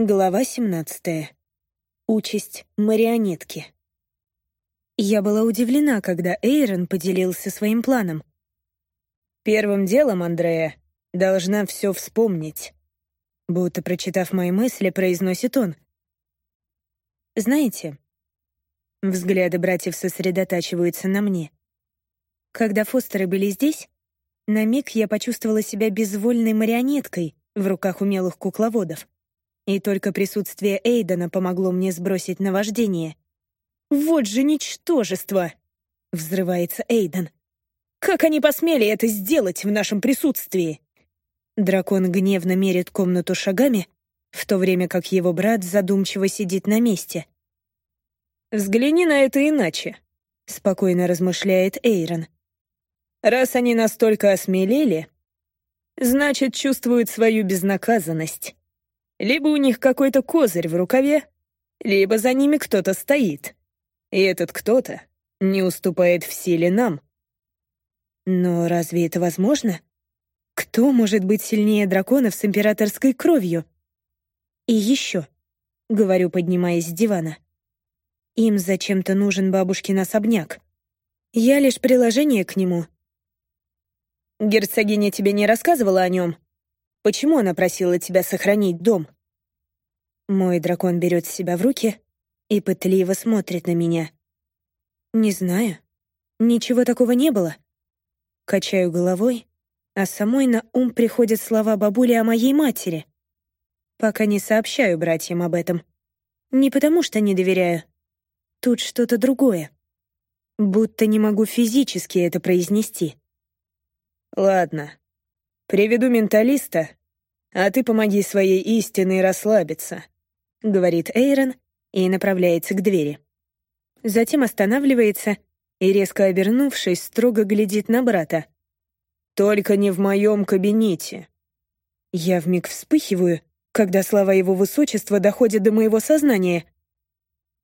Глава 17. Участь марионетки. Я была удивлена, когда Эйрон поделился своим планом. «Первым делом, Андрея, должна все вспомнить», будто прочитав мои мысли, произносит он. «Знаете...» Взгляды братьев сосредотачиваются на мне. Когда Фостеры были здесь, на миг я почувствовала себя безвольной марионеткой в руках умелых кукловодов. И только присутствие Эйдена помогло мне сбросить наваждение. «Вот же ничтожество!» — взрывается Эйден. «Как они посмели это сделать в нашем присутствии?» Дракон гневно мерит комнату шагами, в то время как его брат задумчиво сидит на месте. «Взгляни на это иначе», — спокойно размышляет Эйрон. «Раз они настолько осмелели, значит, чувствуют свою безнаказанность. Либо у них какой-то козырь в рукаве, либо за ними кто-то стоит. И этот кто-то не уступает в силе нам. Но разве это возможно? Кто может быть сильнее драконов с императорской кровью? И еще, говорю, поднимаясь с дивана, им зачем-то нужен бабушкин особняк. Я лишь приложение к нему. Герцогиня тебе не рассказывала о нем? Почему она просила тебя сохранить дом?» Мой дракон берет себя в руки и пытливо смотрит на меня. «Не знаю. Ничего такого не было». Качаю головой, а самой на ум приходят слова бабули о моей матери. Пока не сообщаю братьям об этом. Не потому что не доверяю. Тут что-то другое. Будто не могу физически это произнести. «Ладно, «Приведу менталиста, а ты помоги своей истине расслабиться», — говорит Эйрон и направляется к двери. Затем останавливается и, резко обернувшись, строго глядит на брата. «Только не в моем кабинете». Я вмиг вспыхиваю, когда слова его высочества доходят до моего сознания.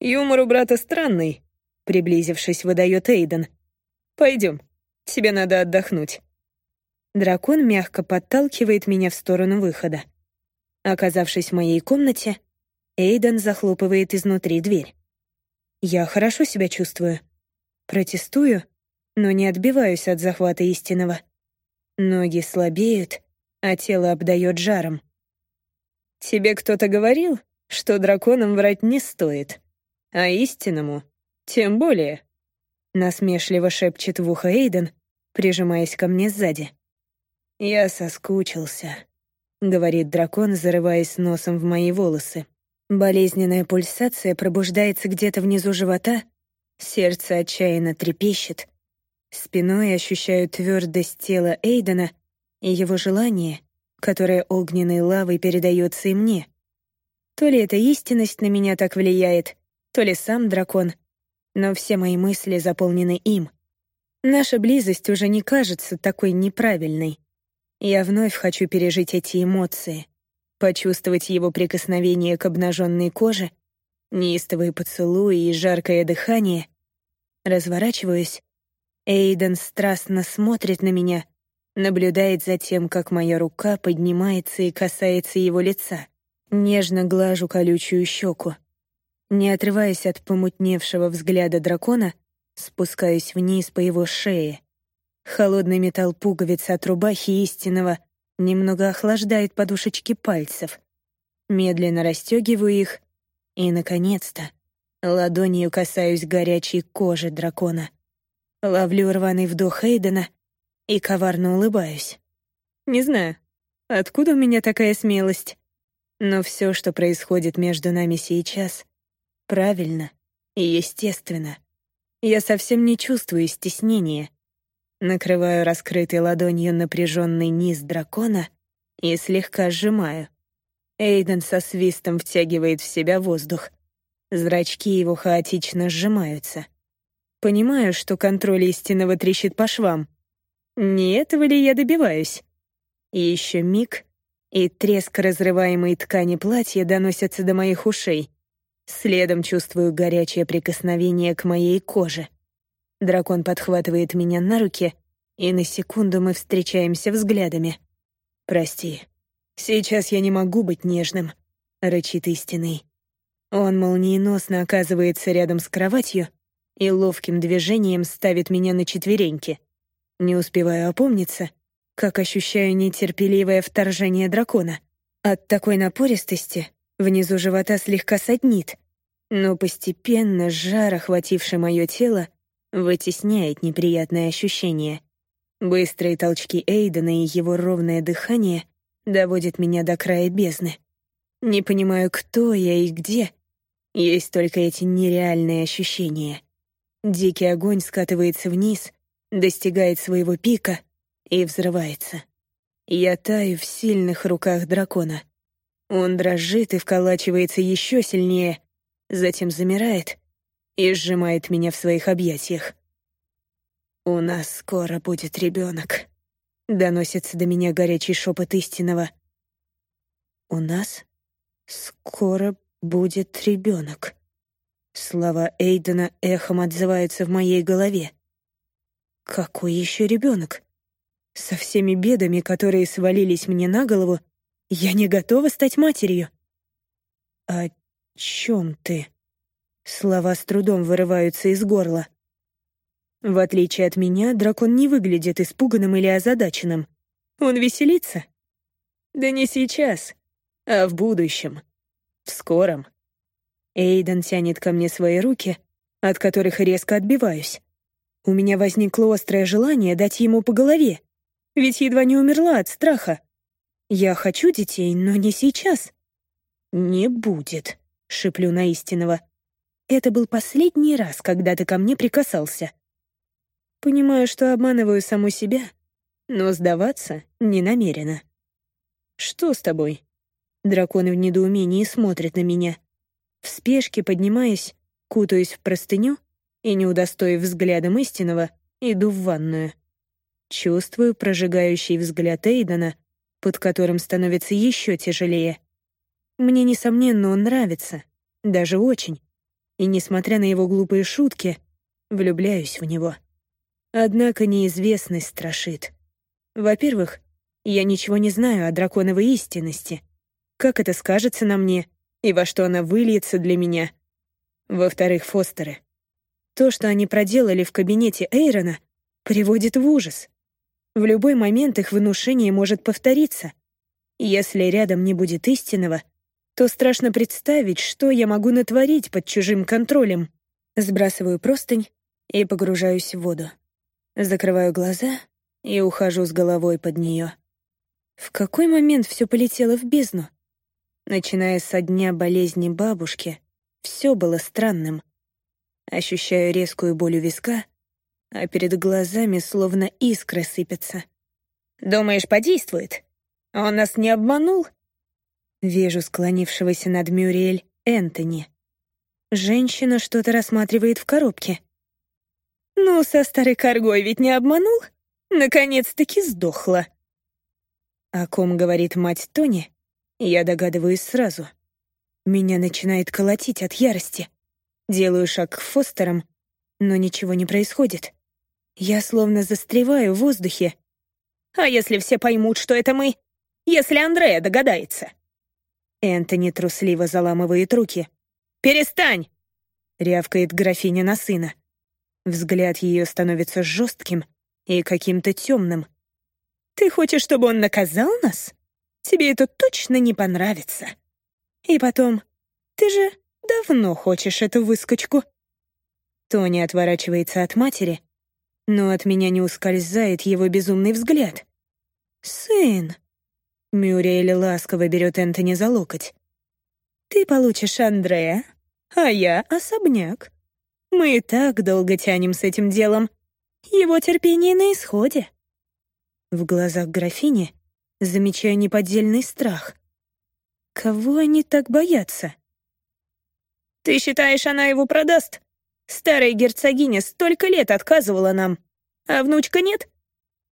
«Юмор у брата странный», — приблизившись, выдает Эйден. «Пойдем, тебе надо отдохнуть». Дракон мягко подталкивает меня в сторону выхода. Оказавшись в моей комнате, Эйден захлопывает изнутри дверь. Я хорошо себя чувствую. Протестую, но не отбиваюсь от захвата истинного. Ноги слабеют, а тело обдает жаром. «Тебе кто-то говорил, что драконам врать не стоит, а истинному тем более?» Насмешливо шепчет в ухо Эйден, прижимаясь ко мне сзади. «Я соскучился», — говорит дракон, зарываясь носом в мои волосы. Болезненная пульсация пробуждается где-то внизу живота, сердце отчаянно трепещет. Спиной ощущаю твердость тела Эйдена и его желание, которое огненной лавой передается и мне. То ли эта истинность на меня так влияет, то ли сам дракон, но все мои мысли заполнены им. Наша близость уже не кажется такой неправильной. Я вновь хочу пережить эти эмоции, почувствовать его прикосновение к обнаженной коже, неистовые поцелуи и жаркое дыхание. Разворачиваюсь. Эйден страстно смотрит на меня, наблюдает за тем, как моя рука поднимается и касается его лица. Нежно глажу колючую щеку. Не отрываясь от помутневшего взгляда дракона, спускаюсь вниз по его шее. Холодный металл пуговицы от рубахи истинного немного охлаждает подушечки пальцев. Медленно расстегиваю их и, наконец-то, ладонью касаюсь горячей кожи дракона. Ловлю рваный вдох Эйдена и коварно улыбаюсь. Не знаю, откуда у меня такая смелость, но все, что происходит между нами сейчас, правильно и естественно. Я совсем не чувствую стеснения — Накрываю раскрытой ладонью напряженный низ дракона и слегка сжимаю. Эйден со свистом втягивает в себя воздух. Зрачки его хаотично сжимаются. Понимаю, что контроль истинного трещит по швам. Не этого ли я добиваюсь? Еще миг, и треск разрываемой ткани платья доносится до моих ушей. Следом чувствую горячее прикосновение к моей коже — Дракон подхватывает меня на руки, и на секунду мы встречаемся взглядами. «Прости, сейчас я не могу быть нежным. — рычит истинный. Он молниеносно оказывается рядом с кроватью и ловким движением ставит меня на четвереньки. Не успеваю опомниться, как ощущаю нетерпеливое вторжение дракона. От такой напористости внизу живота слегка саднит, но постепенно жар, охвативший мое тело, вытесняет неприятное ощущение. Быстрые толчки Эйдена и его ровное дыхание доводят меня до края бездны. Не понимаю, кто я и где, есть только эти нереальные ощущения. Дикий огонь скатывается вниз, достигает своего пика и взрывается. Я таю в сильных руках дракона. Он дрожит и вколачивается еще сильнее, затем замирает и сжимает меня в своих объятиях. «У нас скоро будет ребенок», — доносится до меня горячий шепот истинного. «У нас скоро будет ребенок. Слова Эйдена эхом отзываются в моей голове. Какой еще ребенок? Со всеми бедами, которые свалились мне на голову, я не готова стать матерью. О чем ты? Слова с трудом вырываются из горла. В отличие от меня, дракон не выглядит испуганным или озадаченным. Он веселится. Да не сейчас, а в будущем. В скором. Эйден тянет ко мне свои руки, от которых резко отбиваюсь. У меня возникло острое желание дать ему по голове, ведь едва не умерла от страха. Я хочу детей, но не сейчас. «Не будет», — шиплю на истинного. «Это был последний раз, когда ты ко мне прикасался». Понимаю, что обманываю саму себя, но сдаваться не намерена. «Что с тобой?» Драконы в недоумении смотрят на меня. В спешке поднимаясь, кутаюсь в простыню и, не удостоив взглядом истинного, иду в ванную. Чувствую прожигающий взгляд Эйдена, под которым становится еще тяжелее. Мне, несомненно, он нравится, даже очень. И, несмотря на его глупые шутки, влюбляюсь в него. Однако неизвестность страшит. Во-первых, я ничего не знаю о драконовой истинности — как это скажется на мне и во что она выльется для меня. Во-вторых, Фостеры. То, что они проделали в кабинете Эйрона, приводит в ужас. В любой момент их внушение может повториться. Если рядом не будет истинного, то страшно представить, что я могу натворить под чужим контролем. Сбрасываю простынь и погружаюсь в воду. Закрываю глаза и ухожу с головой под нее. В какой момент все полетело в бездну? Начиная со дня болезни бабушки, все было странным. Ощущаю резкую боль у виска, а перед глазами словно искры сыпятся. «Думаешь, подействует? Он нас не обманул?» Вижу склонившегося над Мюриэль Энтони. Женщина что-то рассматривает в коробке. «Ну, со старой коргой ведь не обманул? Наконец-таки сдохла!» О ком говорит мать Тони, я догадываюсь сразу. Меня начинает колотить от ярости. Делаю шаг к Фостерам, но ничего не происходит. Я словно застреваю в воздухе. «А если все поймут, что это мы? Если Андрея догадается?» Энтони трусливо заламывает руки. «Перестань!» — рявкает графиня на сына. Взгляд ее становится жестким и каким-то темным. «Ты хочешь, чтобы он наказал нас?» Тебе это точно не понравится. И потом, ты же давно хочешь эту выскочку». Тони отворачивается от матери, но от меня не ускользает его безумный взгляд. «Сын!» Мюрриэль ласково берет Энтони за локоть. «Ты получишь Андрея, а я — особняк. Мы и так долго тянем с этим делом. Его терпение на исходе». В глазах графини замечая неподдельный страх. Кого они так боятся? «Ты считаешь, она его продаст? Старая герцогиня столько лет отказывала нам, а внучка нет?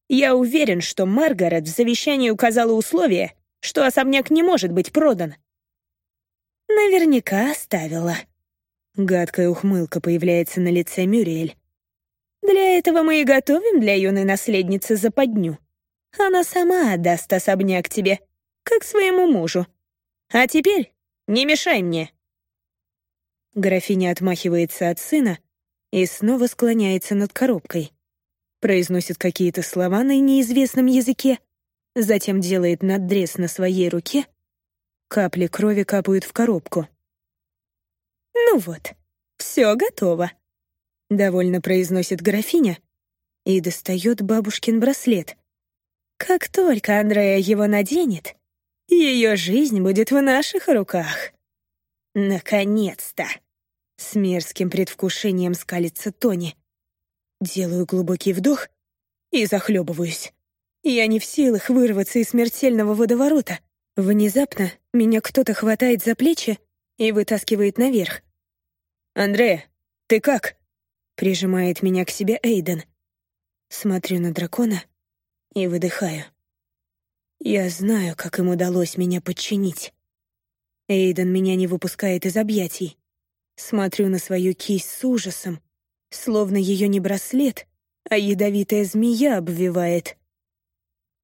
Я уверен, что Маргарет в завещании указала условие, что особняк не может быть продан». «Наверняка оставила». Гадкая ухмылка появляется на лице Мюриэль. «Для этого мы и готовим для юной наследницы западню. Она сама отдаст особняк тебе, как своему мужу. А теперь Не мешай мне!» Графиня отмахивается от сына и снова склоняется над коробкой. Произносит какие-то слова на неизвестном языке, затем делает надрез на своей руке. Капли крови капают в коробку. «Ну вот, все готово», — довольно произносит графиня и достает бабушкин браслет. «Как только Андрея его наденет, ее жизнь будет в наших руках». «Наконец-то!» — с мерзким предвкушением скалится Тони. Делаю глубокий вдох и захлебываюсь. Я не в силах вырваться из смертельного водоворота. Внезапно меня кто-то хватает за плечи и вытаскивает наверх. «Андрея, ты как?» Прижимает меня к себе Эйден. Смотрю на дракона и выдыхаю. Я знаю, как им удалось меня подчинить. Эйден меня не выпускает из объятий. Смотрю на свою кисть с ужасом, словно ее не браслет, а ядовитая змея обвивает.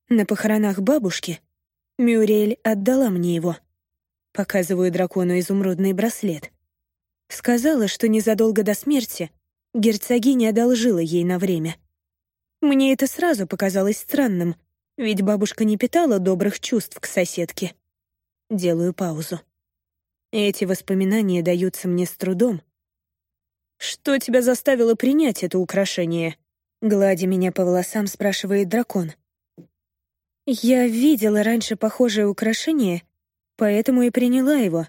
На похоронах бабушки Мюрель отдала мне его. Показываю дракону изумрудный браслет. Сказала, что незадолго до смерти герцогиня одолжила ей на время. Мне это сразу показалось странным, ведь бабушка не питала добрых чувств к соседке. Делаю паузу. Эти воспоминания даются мне с трудом. «Что тебя заставило принять это украшение?» Гладя меня по волосам, спрашивает дракон. «Я видела раньше похожее украшение, поэтому и приняла его»,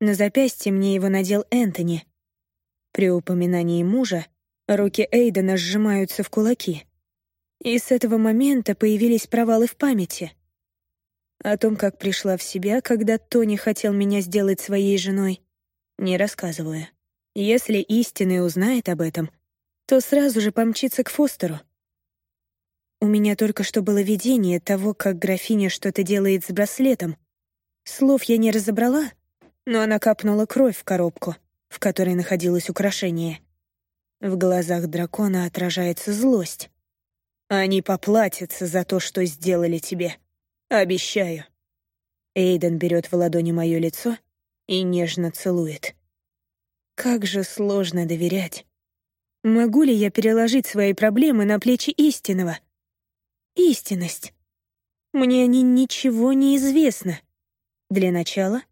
на запястье мне его надел Энтони. При упоминании мужа руки Эйдена сжимаются в кулаки. И с этого момента появились провалы в памяти. О том, как пришла в себя, когда Тони хотел меня сделать своей женой, не рассказываю. Если истинный узнает об этом, то сразу же помчится к Фостеру. У меня только что было видение того, как графиня что-то делает с браслетом. Слов я не разобрала, но она капнула кровь в коробку, в которой находилось украшение. В глазах дракона отражается злость. «Они поплатятся за то, что сделали тебе. Обещаю». Эйден берет в ладони мое лицо и нежно целует. Как же сложно доверять. Могу ли я переложить свои проблемы на плечи истинного? Истинность. Мне о ней ничего не известно. Для начала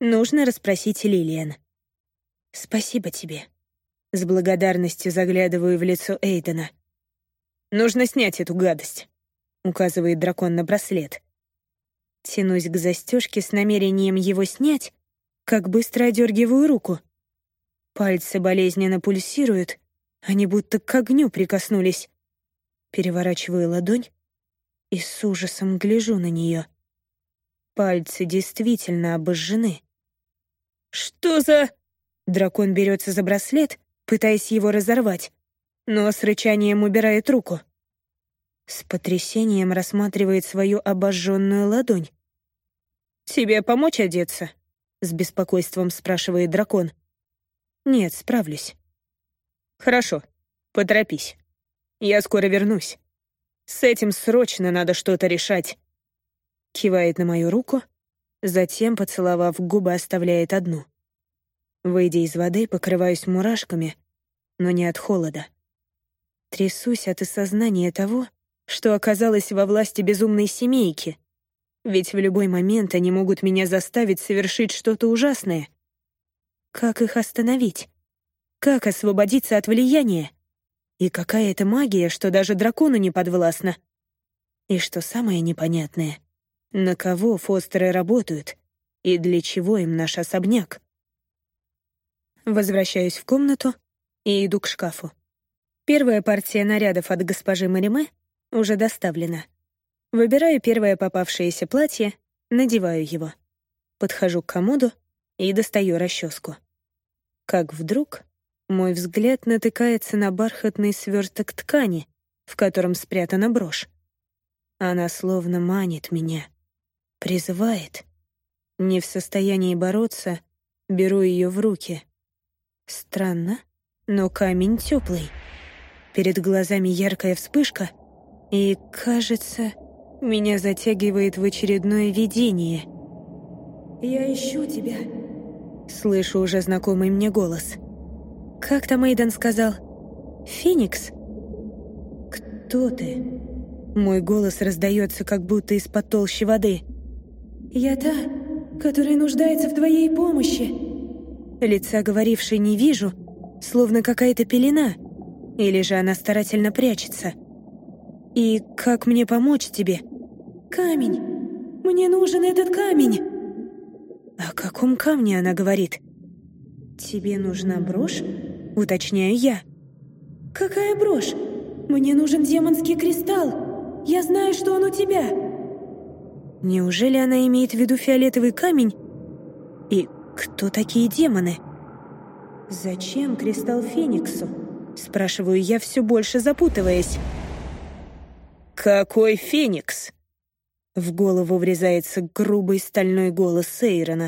Нужно расспросить Лилиан. «Спасибо тебе». С благодарностью заглядываю в лицо Эйдена. «Нужно снять эту гадость», — указывает дракон на браслет. Тянусь к застежке с намерением его снять, как быстро одергиваю руку. Пальцы болезненно пульсируют, они будто к огню прикоснулись. Переворачиваю ладонь и с ужасом гляжу на нее. Пальцы действительно обожжены. «Что за...» Дракон берется за браслет, пытаясь его разорвать, но с рычанием убирает руку. С потрясением рассматривает свою обожженную ладонь. «Тебе помочь одеться?» — с беспокойством спрашивает дракон. «Нет, справлюсь». «Хорошо, поторопись. Я скоро вернусь. С этим срочно надо что-то решать». Кивает на мою руку — Затем, поцеловав губы, оставляет одну. Выйдя из воды, покрываюсь мурашками, но не от холода. Трясусь от осознания того, что оказалась во власти безумной семейки. Ведь в любой момент они могут меня заставить совершить что-то ужасное. Как их остановить? Как освободиться от влияния? И какая это магия, что даже дракону не подвластна? И что самое непонятное — на кого Фостеры работают и для чего им наш особняк? Возвращаюсь в комнату и иду к шкафу. Первая партия нарядов от госпожи Мариме уже доставлена. Выбираю первое попавшееся платье, надеваю его. Подхожу к комоду и достаю расческу. Как вдруг мой взгляд натыкается на бархатный сверток ткани, в котором спрятана брошь. Она словно манит меня. Призывает. Не в состоянии бороться, беру ее в руки. Странно, но камень теплый. Перед глазами яркая вспышка, и, кажется, меня затягивает в очередное видение. «Я ищу тебя». Слышу уже знакомый мне голос. «Как там Эйден сказал? Феникс?» «Кто ты?» Мой голос раздается, как будто из-под толщи воды. «Я та, которая нуждается в твоей помощи». Лица говорившей не вижу, словно какая-то пелена. Или же она старательно прячется. «И как мне помочь тебе?» «Камень! Мне нужен этот камень!» «О каком камне она говорит?» «Тебе нужна брошь?» — уточняю я. «Какая брошь? Мне нужен демонский кристалл! Я знаю, что он у тебя!» Неужели она имеет в виду фиолетовый камень? И кто такие демоны? «Зачем кристалл Фениксу?» — спрашиваю я, все больше запутываясь. «Какой Феникс?» В голову врезается грубый стальной голос Сейрона.